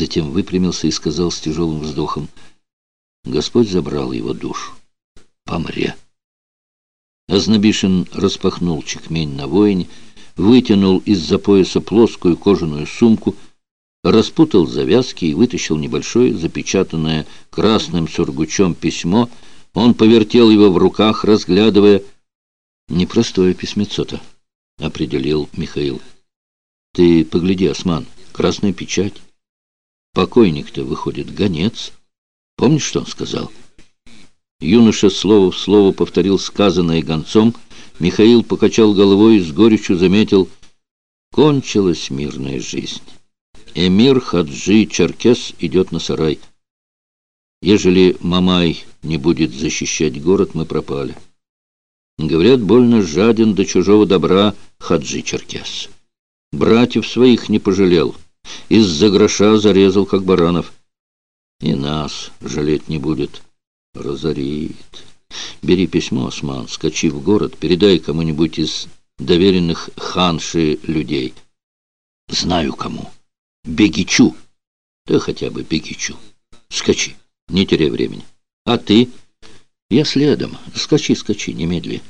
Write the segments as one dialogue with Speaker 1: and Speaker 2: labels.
Speaker 1: Затем выпрямился и сказал с тяжелым вздохом, «Господь забрал его душу. Помре». Азнабишин распахнул чекмень на воине, вытянул из-за пояса плоскую кожаную сумку, распутал завязки и вытащил небольшое, запечатанное красным сургучом письмо. Он повертел его в руках, разглядывая. «Непростое письмецо-то», — определил Михаил. «Ты погляди, Осман, красная печать. Покойник-то, выходит, гонец. Помнишь, что он сказал?» Юноша слово в слово повторил сказанное гонцом. Михаил покачал головой и с горечью заметил, кончилась мирная жизнь. Эмир Хаджи Черкес идет на сарай. Ежели Мамай не будет защищать город, мы пропали. Говорят, больно жаден до чужого добра Хаджи Черкес. Братьев своих не пожалел. Из-за гроша зарезал, как баранов. И нас жалеть не будет. Разорит. Бери письмо, Осман, скачи в город, передай кому-нибудь из доверенных ханши людей. Знаю кому. Бегичу. Да хотя бы Бегичу. Скачи, не теряй времени. А ты? Я следом. Скачи, скачи, немедли.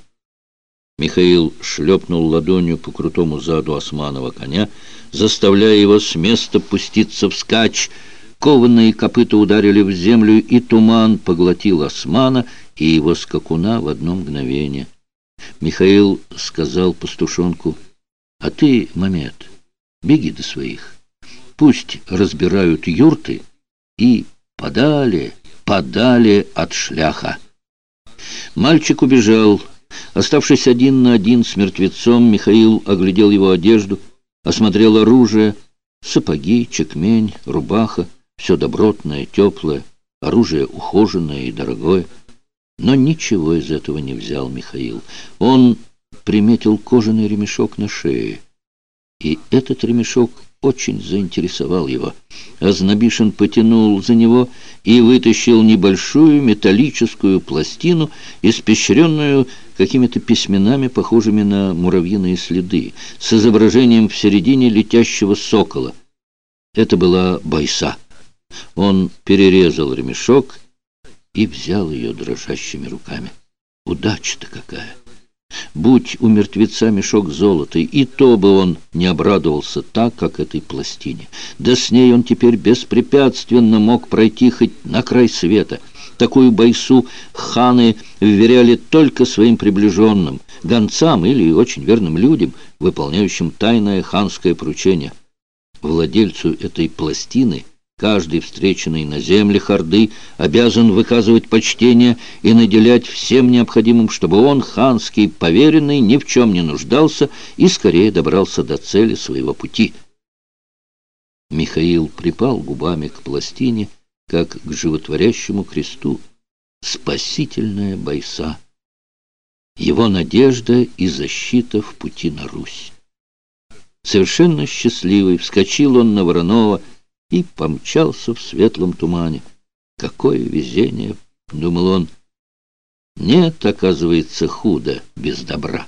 Speaker 1: Михаил шлепнул ладонью по крутому заду османова коня, заставляя его с места пуститься вскачь, Кованные копыта ударили в землю, и туман поглотил османа и его скакуна в одно мгновение. Михаил сказал пастушонку, «А ты, Мамед, беги до своих. Пусть разбирают юрты и подали, подали от шляха». Мальчик убежал. Оставшись один на один с мертвецом, Михаил оглядел его одежду, осмотрел оружие, сапоги, чекмень, рубаха. Все добротное, теплое, оружие ухоженное и дорогое. Но ничего из этого не взял Михаил. Он приметил кожаный ремешок на шее. И этот ремешок очень заинтересовал его. Азнабишин потянул за него и вытащил небольшую металлическую пластину, испещренную какими-то письменами, похожими на муравьиные следы, с изображением в середине летящего сокола. Это была байса. Он перерезал ремешок и взял ее дрожащими руками. Удача-то какая! Будь у мертвеца мешок золота, и то бы он не обрадовался так, как этой пластине. Да с ней он теперь беспрепятственно мог пройти хоть на край света. Такую байсу ханы вверяли только своим приближенным, гонцам или очень верным людям, выполняющим тайное ханское поручение. Владельцу этой пластины Каждый встреченный на земле Хорды обязан выказывать почтение и наделять всем необходимым, чтобы он, ханский поверенный, ни в чем не нуждался и скорее добрался до цели своего пути. Михаил припал губами к пластине, как к животворящему кресту. Спасительная бойса. Его надежда и защита в пути на Русь. Совершенно счастливый вскочил он на Воронова, и помчался в светлом тумане. Какое везение, — думал он. Нет, оказывается, худо без добра.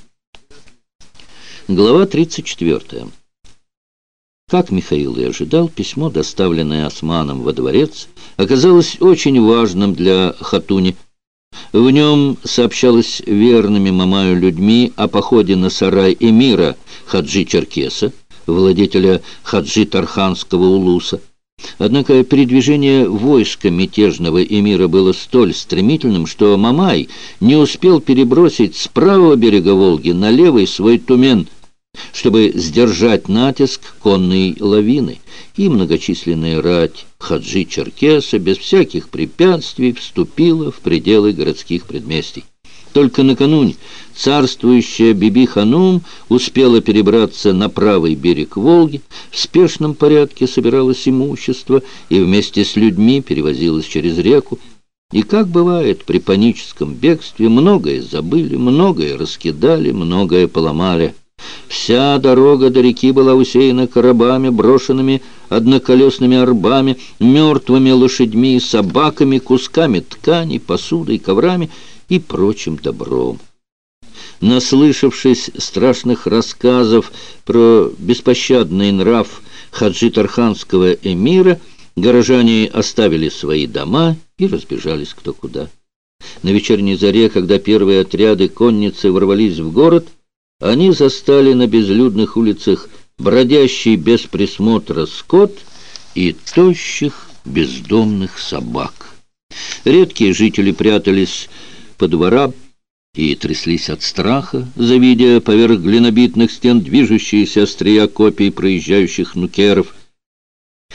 Speaker 1: Глава 34. Как Михаил и ожидал, письмо, доставленное Османом во дворец, оказалось очень важным для Хатуни. В нем сообщалось верными Мамаю людьми о походе на сарай эмира Хаджи Черкеса, владетеля Хаджи Тарханского улуса, Однако передвижение войска мятежного эмира было столь стремительным, что Мамай не успел перебросить с правого берега Волги на левый свой тумен, чтобы сдержать натиск конной лавины, и многочисленная рать Хаджи Черкеса без всяких препятствий вступила в пределы городских предместий. Только накануне царствующая Биби-Ханум успела перебраться на правый берег Волги, в спешном порядке собиралось имущество и вместе с людьми перевозилось через реку. И как бывает при паническом бегстве, многое забыли, многое раскидали, многое поломали. Вся дорога до реки была усеяна коробами, брошенными одноколесными арбами, мертвыми лошадьми, собаками, кусками ткани, посудой, коврами — и прочим добром. Наслышавшись страшных рассказов про беспощадный нрав хаджи Тарханского эмира, Горожане оставили свои дома и разбежались кто куда. На вечерней заре, когда первые отряды конницы ворвались в город, они застали на безлюдных улицах бродящий без присмотра скот и тощих бездомных собак. Редкие жители прятались по дворам и тряслись от страха, завидя поверх глинобитных стен движущиеся острия копий проезжающих нукеров –